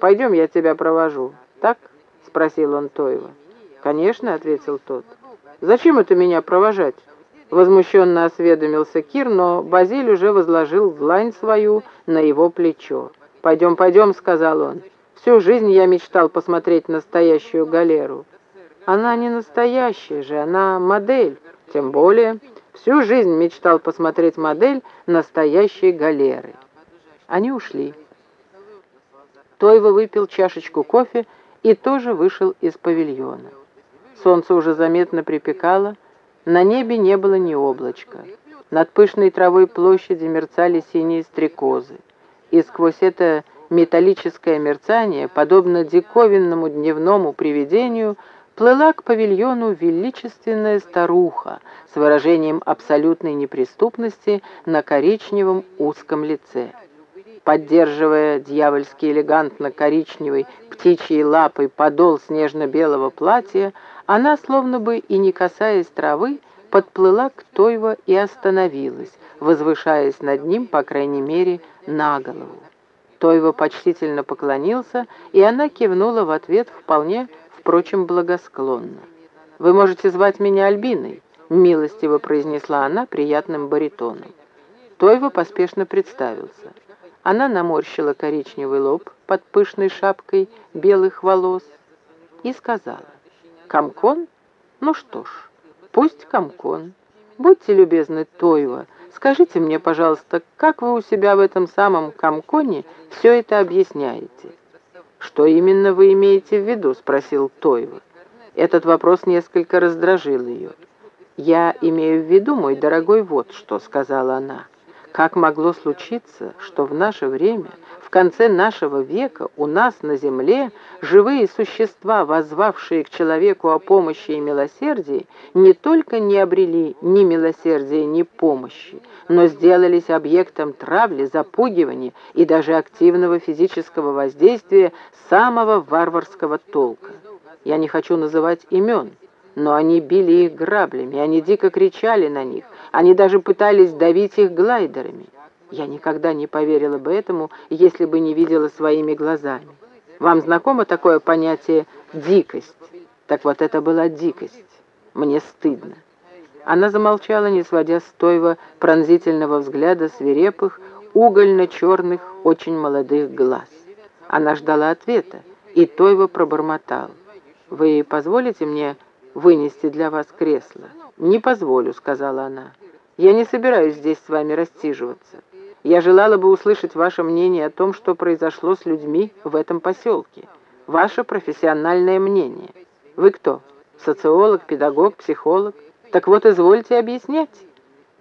Пойдем, я тебя провожу. Так?» — спросил он Тоева. «Конечно», — ответил тот. «Зачем это меня провожать?» Возмущенно осведомился Кир, но Базиль уже возложил длань свою на его плечо. «Пойдем, пойдем», — сказал он. «Всю жизнь я мечтал посмотреть настоящую галеру». «Она не настоящая же, она модель. Тем более, всю жизнь мечтал посмотреть модель настоящей галеры». Они ушли. Тойва выпил чашечку кофе и тоже вышел из павильона. Солнце уже заметно припекало, на небе не было ни облачка. Над пышной травой площади мерцали синие стрекозы. И сквозь это металлическое мерцание, подобно диковинному дневному привидению, плыла к павильону величественная старуха с выражением абсолютной неприступности на коричневом узком лице. Поддерживая дьявольски элегантно коричневой птичьей лапой подол снежно-белого платья, она, словно бы и не касаясь травы, подплыла к Тойва и остановилась, возвышаясь над ним, по крайней мере, на голову. Тойва почтительно поклонился, и она кивнула в ответ вполне, впрочем, благосклонно. «Вы можете звать меня Альбиной», — милостиво произнесла она приятным баритоном. Тойва поспешно представился. Она наморщила коричневый лоб под пышной шапкой белых волос и сказала, «Комкон? Ну что ж, пусть Комкон. Будьте любезны, Тойва, скажите мне, пожалуйста, как вы у себя в этом самом Комконе все это объясняете?» «Что именно вы имеете в виду?» — спросил Тойва. Этот вопрос несколько раздражил ее. «Я имею в виду, мой дорогой, вот что», — сказала она. Как могло случиться, что в наше время, в конце нашего века, у нас на земле живые существа, воззвавшие к человеку о помощи и милосердии, не только не обрели ни милосердия, ни помощи, но сделались объектом травли, запугивания и даже активного физического воздействия самого варварского толка. Я не хочу называть имен, но они били их граблями, они дико кричали на них, они даже пытались давить их глайдерами. Я никогда не поверила бы этому, если бы не видела своими глазами. Вам знакомо такое понятие «дикость»? Так вот это была дикость. Мне стыдно. Она замолчала, не сводя с Тойва пронзительного взгляда свирепых, угольно-черных, очень молодых глаз. Она ждала ответа, и Тойва пробормотал. «Вы позволите мне вынести для вас кресло?» «Не позволю», — сказала она. «Я не собираюсь здесь с вами рассиживаться. Я желала бы услышать ваше мнение о том, что произошло с людьми в этом поселке. Ваше профессиональное мнение. Вы кто? Социолог, педагог, психолог? Так вот, извольте объяснять.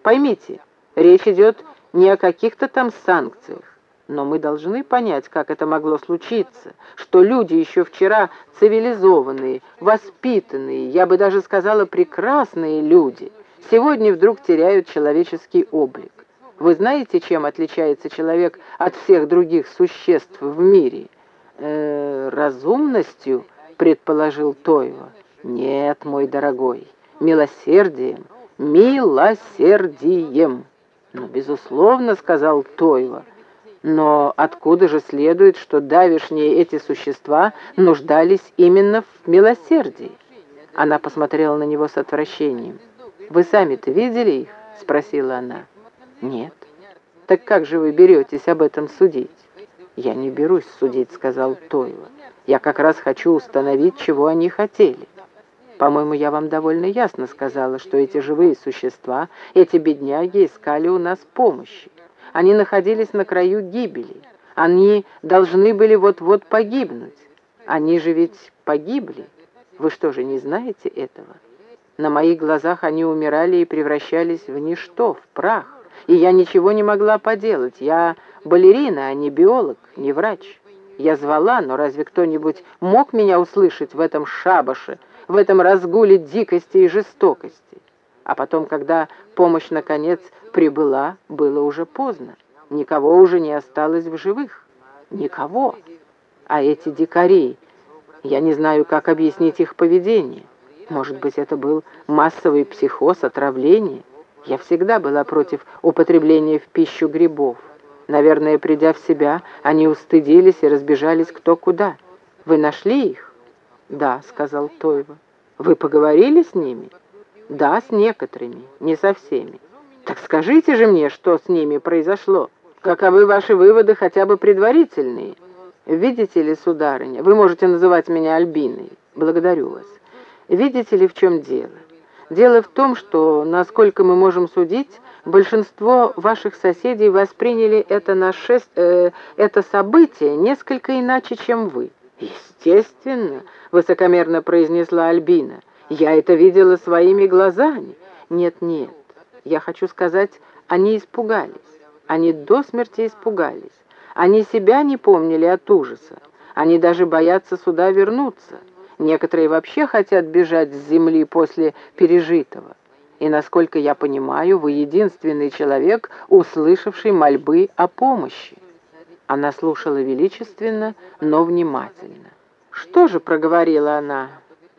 Поймите, речь идет не о каких-то там санкциях. Но мы должны понять, как это могло случиться, что люди еще вчера цивилизованные, воспитанные, я бы даже сказала прекрасные люди, сегодня вдруг теряют человеческий облик. Вы знаете, чем отличается человек от всех других существ в мире? Э, разумностью, предположил Тойва. Нет, мой дорогой, милосердием, милосердием. Ну, безусловно, сказал Тойва, — но откуда же следует, что давишние эти существа нуждались именно в милосердии? Она посмотрела на него с отвращением. «Вы сами-то видели их?» — спросила она. «Нет». «Так как же вы беретесь об этом судить?» «Я не берусь судить», — сказал Тойла. «Я как раз хочу установить, чего они хотели». «По-моему, я вам довольно ясно сказала, что эти живые существа, эти бедняги искали у нас помощи. Они находились на краю гибели. Они должны были вот-вот погибнуть. Они же ведь погибли. Вы что же, не знаете этого? На моих глазах они умирали и превращались в ничто, в прах. И я ничего не могла поделать. Я балерина, а не биолог, не врач. Я звала, но разве кто-нибудь мог меня услышать в этом шабаше, в этом разгуле дикости и жестокости? А потом, когда помощь, наконец, прибыла, было уже поздно. Никого уже не осталось в живых. Никого. А эти дикари, я не знаю, как объяснить их поведение. Может быть, это был массовый психоз, отравление? Я всегда была против употребления в пищу грибов. Наверное, придя в себя, они устыдились и разбежались кто куда. Вы нашли их? Да, сказал Тойва. Вы поговорили с ними? Да, с некоторыми, не со всеми. Так скажите же мне, что с ними произошло. Каковы ваши выводы, хотя бы предварительные? Видите ли, сударыня, вы можете называть меня Альбиной. Благодарю вас. Видите ли, в чем дело? Дело в том, что, насколько мы можем судить, большинство ваших соседей восприняли это, наше, э, это событие несколько иначе, чем вы. «Естественно», — высокомерно произнесла Альбина. «Я это видела своими глазами». «Нет-нет, я хочу сказать, они испугались. Они до смерти испугались. Они себя не помнили от ужаса. Они даже боятся сюда вернуться. Некоторые вообще хотят бежать с земли после пережитого. И, насколько я понимаю, вы единственный человек, услышавший мольбы о помощи. Она слушала величественно, но внимательно. «Что же?» — проговорила она.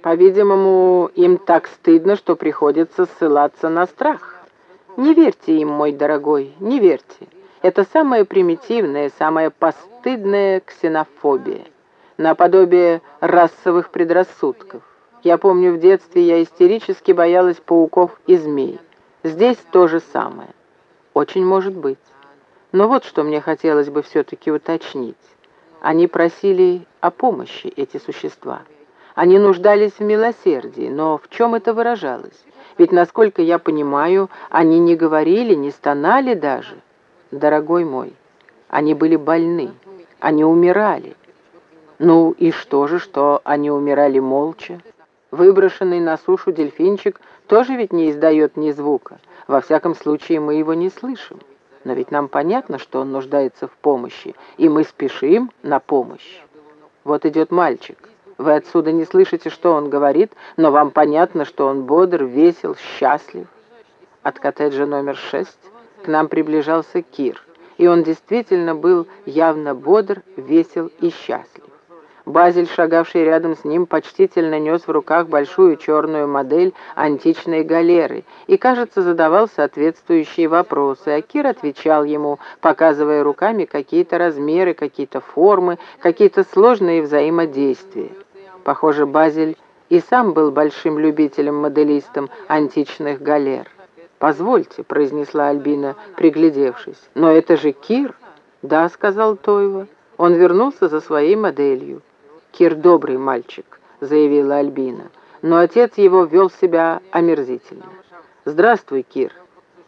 «По-видимому, им так стыдно, что приходится ссылаться на страх. Не верьте им, мой дорогой, не верьте. Это самая примитивная, самая постыдная ксенофобия, наподобие расовых предрассудков. Я помню, в детстве я истерически боялась пауков и змей. Здесь то же самое. Очень может быть. Но вот что мне хотелось бы все-таки уточнить. Они просили о помощи, эти существа. Они нуждались в милосердии, но в чем это выражалось? Ведь, насколько я понимаю, они не говорили, не стонали даже. Дорогой мой, они были больны, они умирали. Ну и что же, что они умирали молча? Выброшенный на сушу дельфинчик тоже ведь не издает ни звука. Во всяком случае, мы его не слышим. Но ведь нам понятно, что он нуждается в помощи, и мы спешим на помощь. Вот идет мальчик. Вы отсюда не слышите, что он говорит, но вам понятно, что он бодр, весел, счастлив. От коттеджа номер шесть к нам приближался Кир, и он действительно был явно бодр, весел и счастлив. Базель, шагавший рядом с ним, почтительно нес в руках большую черную модель античной галеры и, кажется, задавал соответствующие вопросы, а Кир отвечал ему, показывая руками какие-то размеры, какие-то формы, какие-то сложные взаимодействия. Похоже, Базель и сам был большим любителем-моделистом античных галер. «Позвольте», — произнесла Альбина, приглядевшись, — «но это же Кир?» «Да», — сказал Тойва. Он вернулся за своей моделью. «Кир добрый мальчик», — заявила Альбина, но отец его вел себя омерзительно. «Здравствуй, Кир».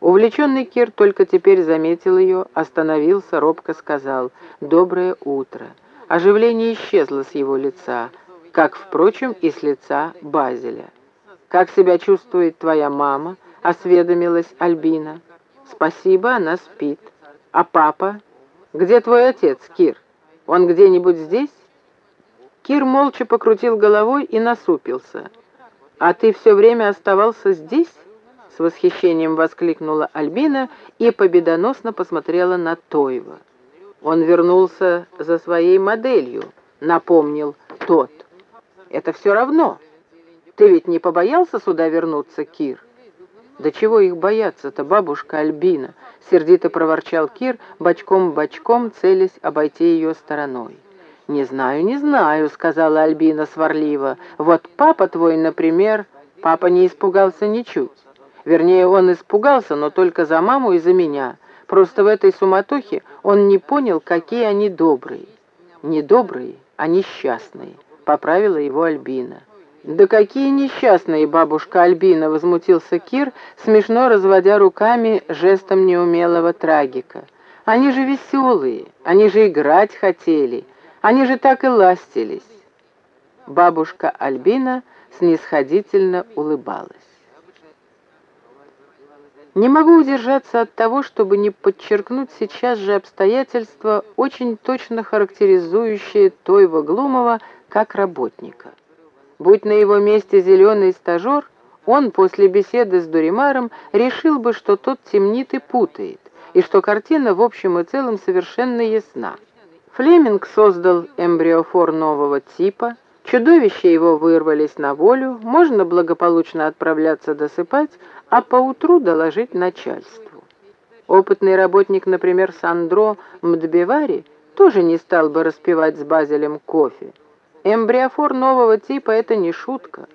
Увлеченный Кир только теперь заметил ее, остановился, робко сказал «Доброе утро». Оживление исчезло с его лица, как, впрочем, и с лица Базеля. «Как себя чувствует твоя мама?» — осведомилась Альбина. «Спасибо, она спит. А папа? Где твой отец, Кир? Он где-нибудь здесь?» Кир молча покрутил головой и насупился. «А ты все время оставался здесь?» С восхищением воскликнула Альбина и победоносно посмотрела на Тойва. «Он вернулся за своей моделью», — напомнил тот. «Это все равно. Ты ведь не побоялся сюда вернуться, Кир?» «Да чего их бояться-то, бабушка Альбина?» — сердито проворчал Кир, бочком-бочком, целясь обойти ее стороной. «Не знаю, не знаю», — сказала Альбина сварливо. «Вот папа твой, например...» Папа не испугался ничуть. Вернее, он испугался, но только за маму и за меня. Просто в этой суматохе он не понял, какие они добрые. Не добрые, а несчастные, поправила его Альбина. «Да какие несчастные, бабушка Альбина!» — возмутился Кир, смешно разводя руками жестом неумелого трагика. «Они же веселые, они же играть хотели, они же так и ластились. Бабушка Альбина снисходительно улыбалась. Не могу удержаться от того, чтобы не подчеркнуть сейчас же обстоятельства, очень точно характеризующие Тойва Глумова как работника. Будь на его месте зеленый стажер, он после беседы с Дуримаром решил бы, что тот темнит и путает, и что картина в общем и целом совершенно ясна. Флеминг создал эмбриофор нового типа, чудовища его вырвались на волю, можно благополучно отправляться досыпать, а поутру доложить начальству. Опытный работник, например, Сандро Мдбевари, тоже не стал бы распивать с Базелем кофе. Эмбриофор нового типа — это не шутка.